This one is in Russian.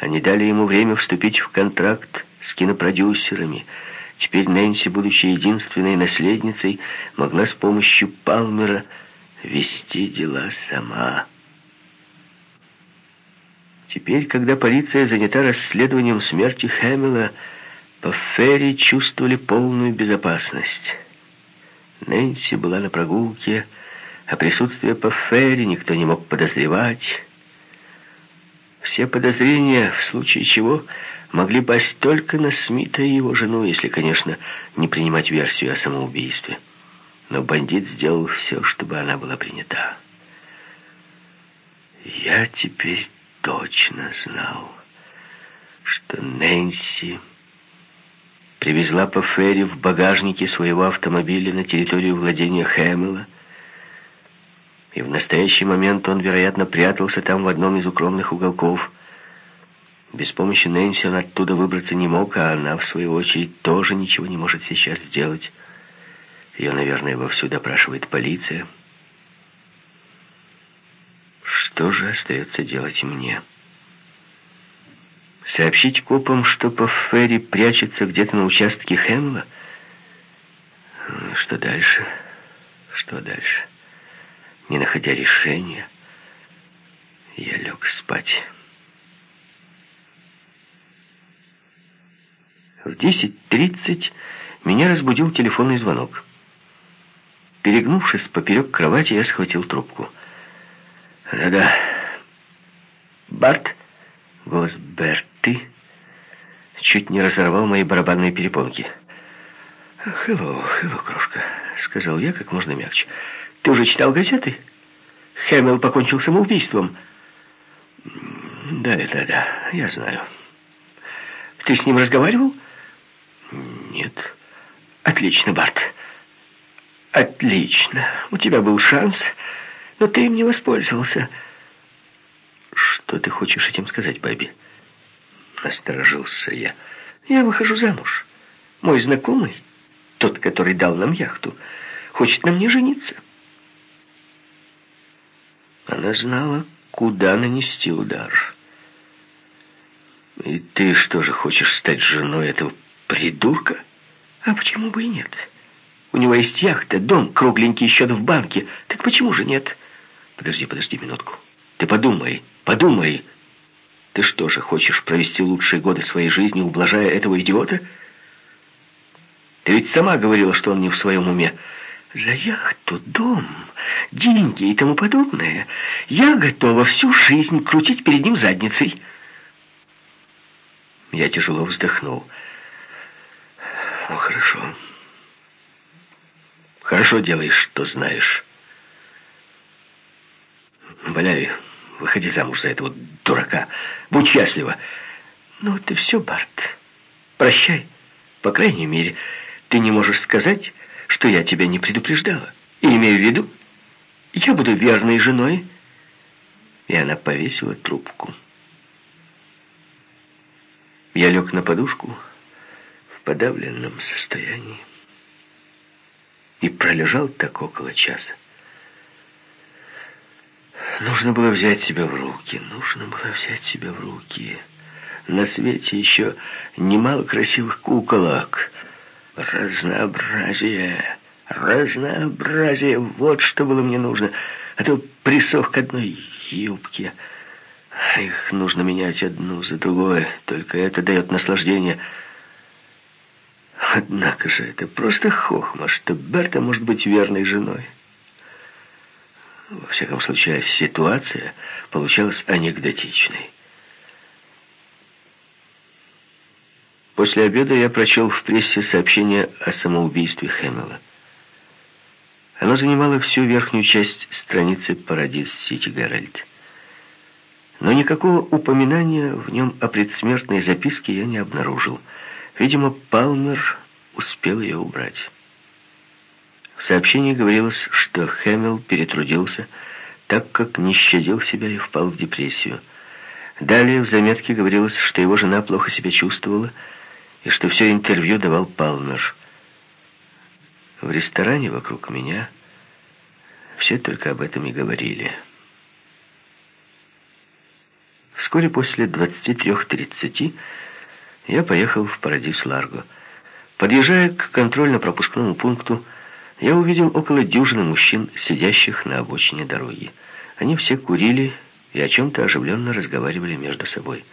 Они дали ему время вступить в контракт с кинопродюсерами. Теперь Нэнси, будучи единственной наследницей, могла с помощью Палмера вести дела сама. Теперь, когда полиция занята расследованием смерти Хэмилла, по Ферри чувствовали полную безопасность. Нэнси была на прогулке, а присутствие по Ферри никто не мог подозревать. Все подозрения, в случае чего, могли пасть только на Смита и его жену, если, конечно, не принимать версию о самоубийстве. Но бандит сделал все, чтобы она была принята. Я теперь точно знал, что Нэнси привезла по Ферри в багажнике своего автомобиля на территорию владения Хэмилла, и в настоящий момент он, вероятно, прятался там в одном из укромных уголков. Без помощи Нэнси он оттуда выбраться не мог, а она, в свою очередь, тоже ничего не может сейчас сделать. Ее, наверное, вовсю допрашивает полиция. Что же остается делать мне? Сообщить копам, что по Ферри прячется где-то на участке Хэмла? Что дальше? Что дальше? Не находя решения, я лег спать. В 10.30 меня разбудил телефонный звонок. Перегнувшись поперек кровати, я схватил трубку. «Да-да. Барт?» Голос Берты чуть не разорвал мои барабанные перепонки. «Хелло, хелло, крошка», — сказал я как можно мягче. «Ты уже читал газеты? Хэмилл покончил самоубийством». «Да, да, да, я знаю». «Ты с ним разговаривал?» «Нет». «Отлично, Барт. Отлично. У тебя был шанс, но ты им не воспользовался». «Что ты хочешь этим сказать, Бэби?» Насторожился я. «Я выхожу замуж. Мой знакомый, тот, который дал нам яхту, хочет на мне жениться». Она знала, куда нанести удар. «И ты что же, хочешь стать женой этого придурка?» «А почему бы и нет? У него есть яхта, дом, кругленький счет в банке. Так почему же нет?» «Подожди, подожди минутку. Ты подумай, подумай. Ты что же, хочешь провести лучшие годы своей жизни, ублажая этого идиота? Ты ведь сама говорила, что он не в своем уме. За яхту, дом, деньги и тому подобное я готова всю жизнь крутить перед ним задницей. Я тяжело вздохнул. Ну, хорошо. Хорошо делаешь, что знаешь. Валяй, выходи замуж за этого дурака. Будь счастлива. Ну, и все, Барт. Прощай. По крайней мере, ты не можешь сказать, что я тебя не предупреждала. И имею в виду, я буду верной женой. И она повесила трубку. Я лег на подушку в подавленном состоянии и пролежал так около часа. Нужно было взять себя в руки, нужно было взять себя в руки. На свете еще немало красивых куколок. Разнообразие, разнообразие, вот что было мне нужно. А то присох к одной юбке. Их нужно менять одну за другой, только это дает наслаждение. Однако же это просто хохма, что Берта может быть верной женой. Во всяком случае, ситуация получалась анекдотичной. После обеда я прочел в прессе сообщение о самоубийстве Хэмилла. Оно занимало всю верхнюю часть страницы «Парадис Сити Геральт». Но никакого упоминания в нем о предсмертной записке я не обнаружил. Видимо, Палмер успел ее убрать. В сообщении говорилось, что Хэмилл перетрудился, так как не щадил себя и впал в депрессию. Далее в заметке говорилось, что его жена плохо себя чувствовала и что все интервью давал Палмер. В ресторане вокруг меня все только об этом и говорили. Вскоре после 23.30 я поехал в Парадис-Ларго. Подъезжая к контрольно-пропускному пункту, я увидел около дюжины мужчин, сидящих на обочине дороги. Они все курили и о чем-то оживленно разговаривали между собой.